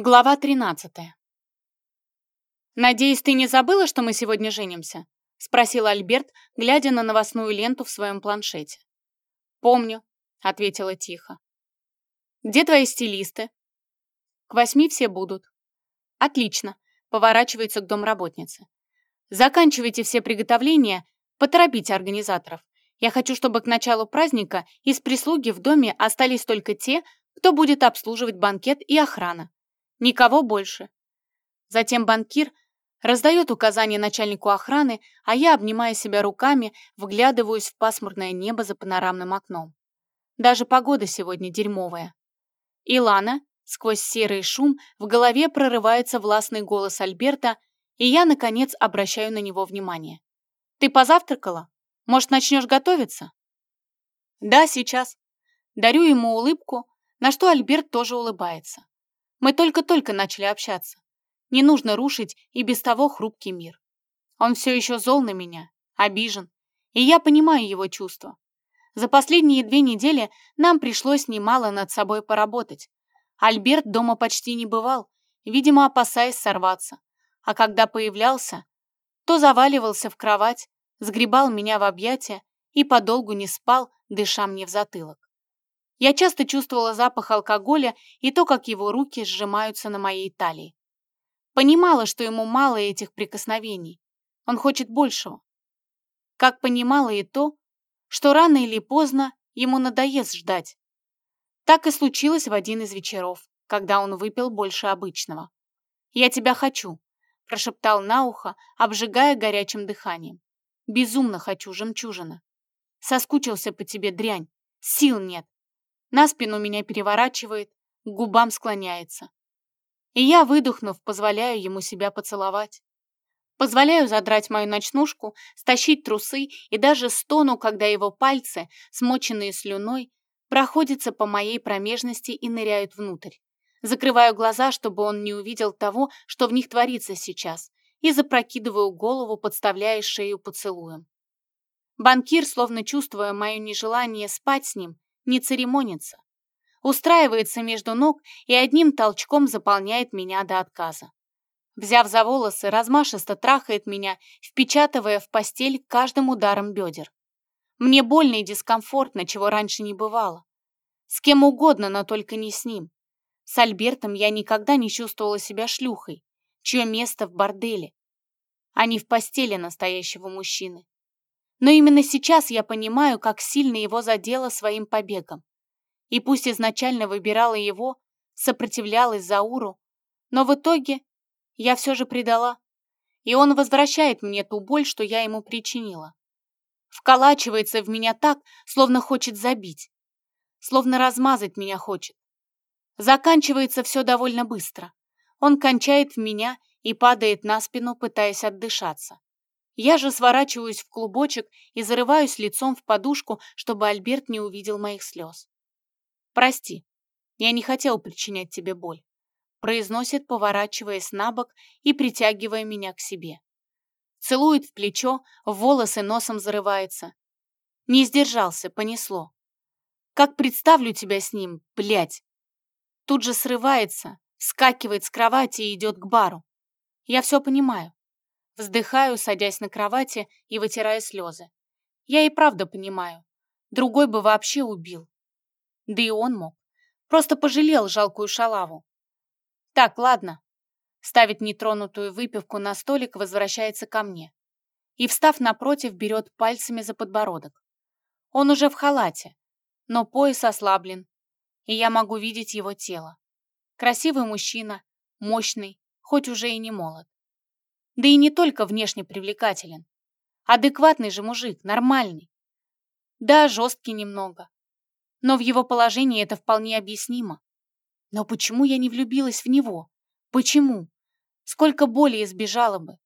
Глава 13. «Надеюсь, ты не забыла, что мы сегодня женимся?» — спросил Альберт, глядя на новостную ленту в своем планшете. «Помню», — ответила тихо. «Где твои стилисты?» «К восьми все будут». «Отлично», — поворачивается к домработнице. «Заканчивайте все приготовления, поторопите организаторов. Я хочу, чтобы к началу праздника из прислуги в доме остались только те, кто будет обслуживать банкет и охрана. Никого больше. Затем банкир раздает указания начальнику охраны, а я, обнимая себя руками, вглядываюсь в пасмурное небо за панорамным окном. Даже погода сегодня дерьмовая. Илана, сквозь серый шум, в голове прорывается властный голос Альберта, и я, наконец, обращаю на него внимание. «Ты позавтракала? Может, начнешь готовиться?» «Да, сейчас». Дарю ему улыбку, на что Альберт тоже улыбается. Мы только-только начали общаться. Не нужно рушить и без того хрупкий мир. Он все еще зол на меня, обижен, и я понимаю его чувства. За последние две недели нам пришлось немало над собой поработать. Альберт дома почти не бывал, видимо, опасаясь сорваться. А когда появлялся, то заваливался в кровать, сгребал меня в объятия и подолгу не спал, дыша мне в затылок. Я часто чувствовала запах алкоголя и то, как его руки сжимаются на моей талии. Понимала, что ему мало этих прикосновений. Он хочет большего. Как понимала и то, что рано или поздно ему надоест ждать. Так и случилось в один из вечеров, когда он выпил больше обычного. «Я тебя хочу», – прошептал на ухо, обжигая горячим дыханием. «Безумно хочу, жемчужина. Соскучился по тебе, дрянь. Сил нет. На спину меня переворачивает, к губам склоняется. И я, выдохнув, позволяю ему себя поцеловать. Позволяю задрать мою ночнушку, стащить трусы и даже стону, когда его пальцы, смоченные слюной, проходятся по моей промежности и ныряют внутрь. Закрываю глаза, чтобы он не увидел того, что в них творится сейчас, и запрокидываю голову, подставляя шею поцелуем. Банкир, словно чувствуя мое нежелание спать с ним, не церемонится. Устраивается между ног и одним толчком заполняет меня до отказа. Взяв за волосы, размашисто трахает меня, впечатывая в постель каждым ударом бедер. Мне больно и дискомфортно, чего раньше не бывало. С кем угодно, но только не с ним. С Альбертом я никогда не чувствовала себя шлюхой, чье место в борделе, а не в постели настоящего мужчины. Но именно сейчас я понимаю, как сильно его задело своим побегом. И пусть изначально выбирала его, сопротивлялась Зауру, но в итоге я все же предала. И он возвращает мне ту боль, что я ему причинила. Вколачивается в меня так, словно хочет забить. Словно размазать меня хочет. Заканчивается все довольно быстро. Он кончает в меня и падает на спину, пытаясь отдышаться. Я же сворачиваюсь в клубочек и зарываюсь лицом в подушку, чтобы Альберт не увидел моих слез. «Прости, я не хотел причинять тебе боль», произносит, поворачиваясь на бок и притягивая меня к себе. Целует в плечо, в волосы носом зарывается. Не сдержался, понесло. Как представлю тебя с ним, блядь. Тут же срывается, вскакивает с кровати и идет к бару. Я все понимаю. Вздыхаю, садясь на кровати и вытирая слезы. Я и правда понимаю. Другой бы вообще убил. Да и он мог. Просто пожалел жалкую шалаву. Так, ладно. Ставит нетронутую выпивку на столик, возвращается ко мне. И, встав напротив, берет пальцами за подбородок. Он уже в халате, но пояс ослаблен, и я могу видеть его тело. Красивый мужчина, мощный, хоть уже и не молод. Да и не только внешне привлекателен. Адекватный же мужик, нормальный. Да, жесткий немного. Но в его положении это вполне объяснимо. Но почему я не влюбилась в него? Почему? Сколько боли избежала бы?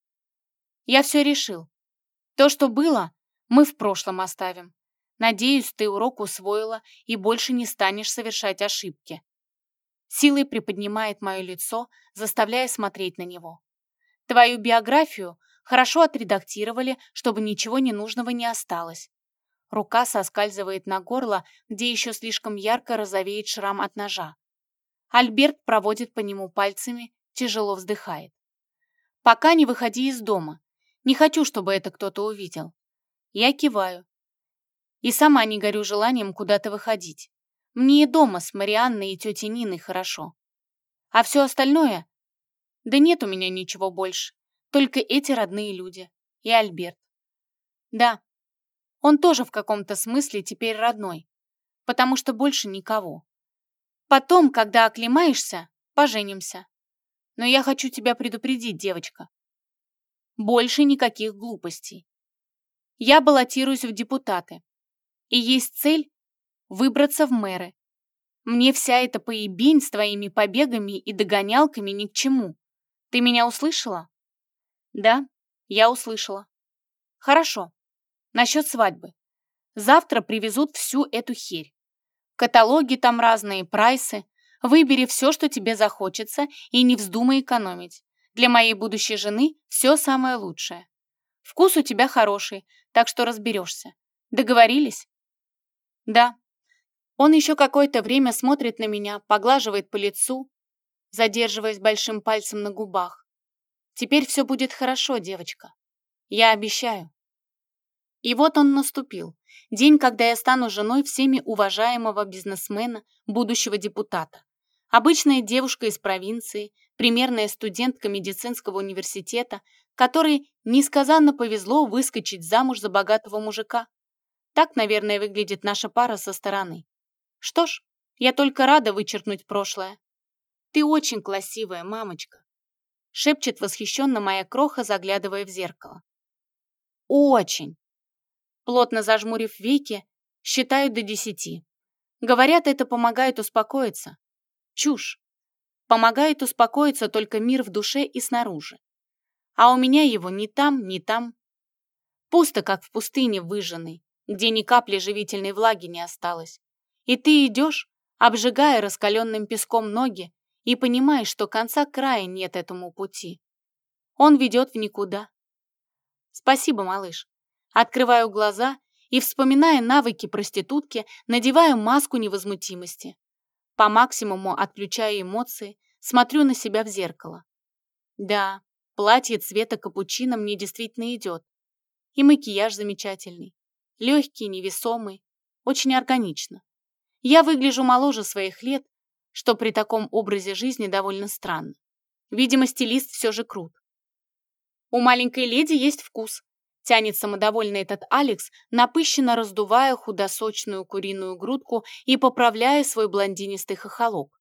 Я все решил. То, что было, мы в прошлом оставим. Надеюсь, ты урок усвоила и больше не станешь совершать ошибки. Силой приподнимает мое лицо, заставляя смотреть на него. Твою биографию хорошо отредактировали, чтобы ничего ненужного не осталось. Рука соскальзывает на горло, где еще слишком ярко розовеет шрам от ножа. Альберт проводит по нему пальцами, тяжело вздыхает. «Пока не выходи из дома. Не хочу, чтобы это кто-то увидел». Я киваю. И сама не горю желанием куда-то выходить. Мне и дома с Марианной и тетей Ниной хорошо. А все остальное? Да нет у меня ничего больше. Только эти родные люди. И Альберт. Да, он тоже в каком-то смысле теперь родной. Потому что больше никого. Потом, когда оклемаешься, поженимся. Но я хочу тебя предупредить, девочка. Больше никаких глупостей. Я баллотируюсь в депутаты. И есть цель — выбраться в мэры. Мне вся эта поебень с твоими побегами и догонялками ни к чему. Ты меня услышала? Да, я услышала. Хорошо. Насчет свадьбы. Завтра привезут всю эту херь. Каталоги там разные, прайсы. Выбери все, что тебе захочется, и не вздумай экономить. Для моей будущей жены все самое лучшее. Вкус у тебя хороший, так что разберешься. Договорились? Да. Он еще какое-то время смотрит на меня, поглаживает по лицу, задерживаясь большим пальцем на губах. Теперь все будет хорошо, девочка. Я обещаю. И вот он наступил. День, когда я стану женой всеми уважаемого бизнесмена, будущего депутата. Обычная девушка из провинции, примерная студентка медицинского университета, которой несказанно повезло выскочить замуж за богатого мужика. Так, наверное, выглядит наша пара со стороны. Что ж, я только рада вычеркнуть прошлое. Ты очень красивая, мамочка. Шепчет восхищенно моя кроха, заглядывая в зеркало. Очень. Плотно зажмурив веки, считаю до десяти. Говорят, это помогает успокоиться. Чушь. Помогает успокоиться только мир в душе и снаружи. А у меня его ни там, ни там. Пусто, как в пустыне выжженной, где ни капли живительной влаги не осталось. И ты идешь, обжигая раскаленным песком ноги, и понимаешь, что конца края нет этому пути. Он ведет в никуда. Спасибо, малыш. Открываю глаза и, вспоминая навыки проститутки, надеваю маску невозмутимости. По максимуму отключаю эмоции, смотрю на себя в зеркало. Да, платье цвета капучино мне действительно идет. И макияж замечательный. Легкий, невесомый, очень органично. Я выгляжу моложе своих лет, что при таком образе жизни довольно странно. Видимо, стилист все же крут. У маленькой леди есть вкус, Тянет самодовольно этот Алекс, напыщенно раздувая худосочную куриную грудку и поправляя свой блондинистый хохолок.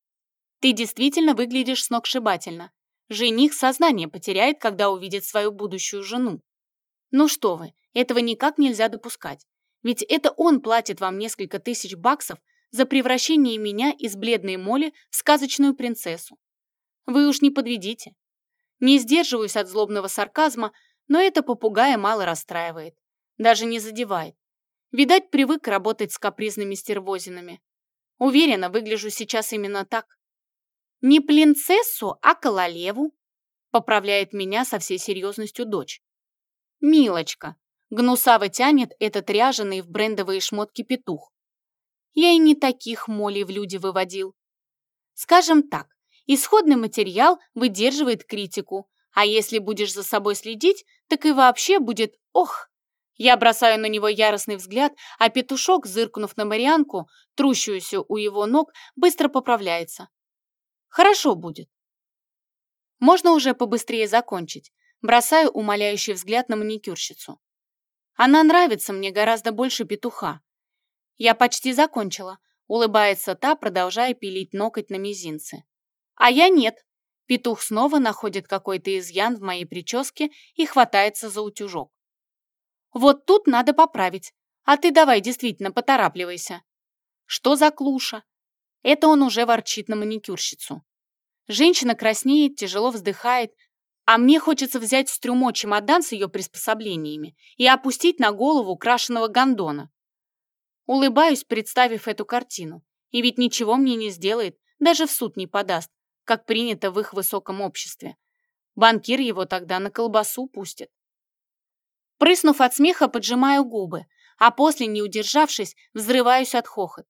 «Ты действительно выглядишь сногсшибательно. Жених сознание потеряет, когда увидит свою будущую жену. Ну что вы, этого никак нельзя допускать. Ведь это он платит вам несколько тысяч баксов за превращение меня из бледной моли в сказочную принцессу. Вы уж не подведите. Не сдерживаюсь от злобного сарказма, но это попугая мало расстраивает, даже не задевает. Видать, привык работать с капризными стервозинами. Уверена, выгляжу сейчас именно так. Не принцессу, а кололеву, поправляет меня со всей серьезностью дочь. Милочка, гнусаво тянет этот ряженый в брендовые шмотки петух. Я и не таких молей в люди выводил. Скажем так, исходный материал выдерживает критику, а если будешь за собой следить, так и вообще будет ох. Я бросаю на него яростный взгляд, а петушок, зыркнув на Марианку, трущуюся у его ног, быстро поправляется. Хорошо будет. Можно уже побыстрее закончить. Бросаю умоляющий взгляд на маникюрщицу. Она нравится мне гораздо больше петуха. Я почти закончила. Улыбается та, продолжая пилить ноготь на мизинце. А я нет. Петух снова находит какой-то изъян в моей прическе и хватается за утюжок. Вот тут надо поправить. А ты давай действительно поторапливайся. Что за клуша? Это он уже ворчит на маникюрщицу. Женщина краснеет, тяжело вздыхает, а мне хочется взять с трюмо чемодан с ее приспособлениями и опустить на голову крашеного гондона. Улыбаюсь, представив эту картину. И ведь ничего мне не сделает, даже в суд не подаст, как принято в их высоком обществе. Банкир его тогда на колбасу пустит. Прыснув от смеха, поджимаю губы, а после, не удержавшись, взрываюсь от хохота.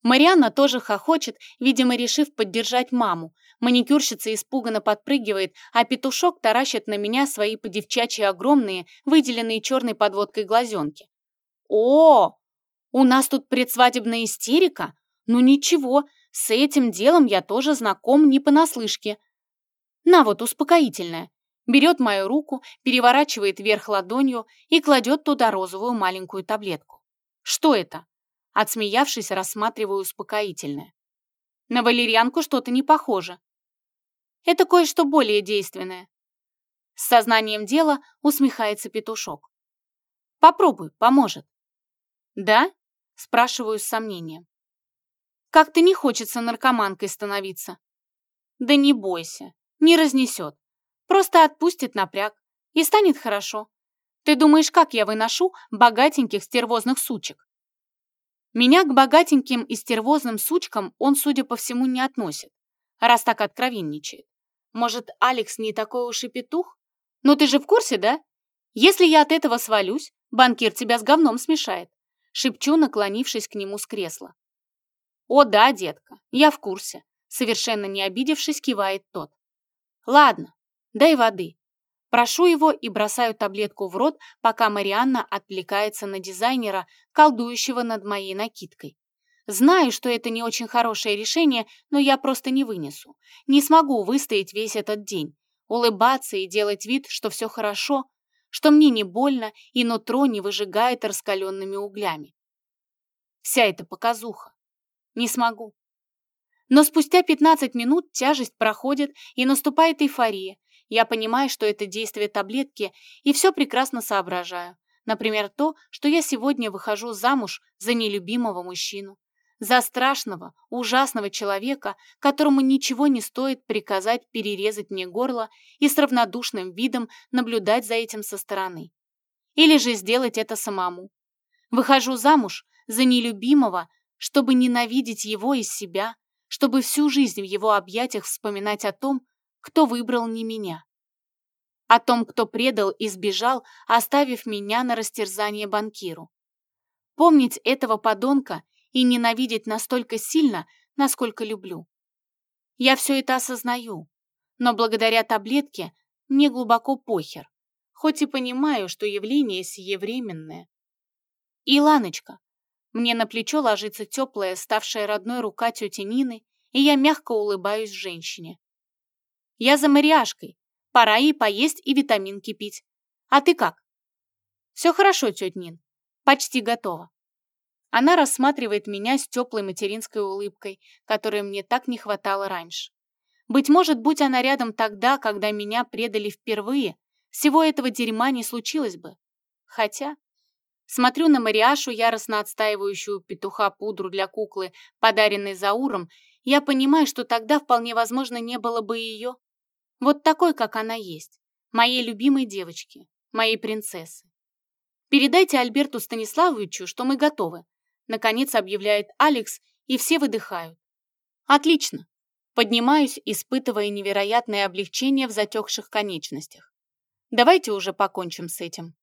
Марианна тоже хохочет, видимо, решив поддержать маму. Маникюрщица испуганно подпрыгивает, а петушок таращит на меня свои подевчачьи огромные, выделенные черной подводкой глазенки. «О, у нас тут предсвадебная истерика? Ну ничего, с этим делом я тоже знаком не понаслышке. На вот успокоительное. Берет мою руку, переворачивает вверх ладонью и кладет туда розовую маленькую таблетку. Что это? Отсмеявшись, рассматриваю успокоительное. На валерьянку что-то не похоже. Это кое-что более действенное. С сознанием дела усмехается петушок. Попробуй, поможет. Да? Спрашиваю с сомнением. Как-то не хочется наркоманкой становиться. Да не бойся, не разнесет. Просто отпустит напряг, и станет хорошо. Ты думаешь, как я выношу богатеньких стервозных сучек? Меня к богатеньким и стервозным сучкам он, судя по всему, не относит, раз так откровенничает. Может, Алекс не такой уж и петух? Ну ты же в курсе, да? Если я от этого свалюсь, банкир тебя с говном смешает. Шепчу, наклонившись к нему с кресла. О да, детка, я в курсе. Совершенно не обидевшись, кивает тот. Ладно, дай воды. Прошу его и бросаю таблетку в рот, пока Марианна отвлекается на дизайнера, колдующего над моей накидкой. Знаю, что это не очень хорошее решение, но я просто не вынесу. Не смогу выстоять весь этот день. Улыбаться и делать вид, что все хорошо, что мне не больно и нутро не выжигает раскаленными углями. Вся эта показуха. Не смогу. Но спустя 15 минут тяжесть проходит и наступает эйфория, я понимаю, что это действие таблетки, и все прекрасно соображаю. Например, то, что я сегодня выхожу замуж за нелюбимого мужчину. За страшного, ужасного человека, которому ничего не стоит приказать перерезать мне горло и с равнодушным видом наблюдать за этим со стороны. Или же сделать это самому. Выхожу замуж за нелюбимого, чтобы ненавидеть его из себя, чтобы всю жизнь в его объятиях вспоминать о том, кто выбрал не меня. О том, кто предал и сбежал, оставив меня на растерзание банкиру. Помнить этого подонка и ненавидеть настолько сильно, насколько люблю. Я все это осознаю, но благодаря таблетке мне глубоко похер, хоть и понимаю, что явление сие временное. И, Ланочка, мне на плечо ложится теплая, ставшая родной рука тети Нины, и я мягко улыбаюсь женщине. Я за Мариашкой. Пора ей поесть и витаминки пить. А ты как? Все хорошо, тетя Нин. Почти готово. Она рассматривает меня с теплой материнской улыбкой, которой мне так не хватало раньше. Быть может, будь она рядом тогда, когда меня предали впервые, всего этого дерьма не случилось бы. Хотя... Смотрю на Мариашу, яростно отстаивающую петуха пудру для куклы, подаренной Зауром, я понимаю, что тогда вполне возможно не было бы ее. Вот такой, как она есть. Моей любимой девочки, моей принцессы. Передайте Альберту Станиславовичу, что мы готовы. Наконец объявляет Алекс, и все выдыхают. Отлично. Поднимаюсь, испытывая невероятное облегчение в затекших конечностях. Давайте уже покончим с этим.